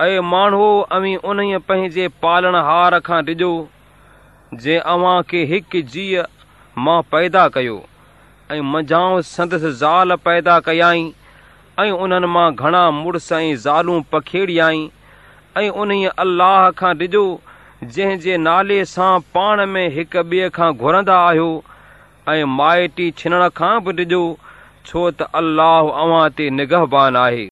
ऐं माण्हू अवी उन पंहिंजे पालण हार खां ॾिजो जे अव्हां खे हिकु जीअ मां पैदा कयो ऐं मंझां संदसि ज़ाल पैदा कयाई ऐं उन्हनि मां घणा मुड़ुस ऐं ज़ालूं पखेड़ियई ऐं उन अलाह खां ॾिजो जंहिं जे नाले सां पाण में हिक ॿिए खां घुरंदा आहियो ऐं माइटी छिनण खां बि ॾिजो छो त अल्लाह अव्हां ते निगहबान आहे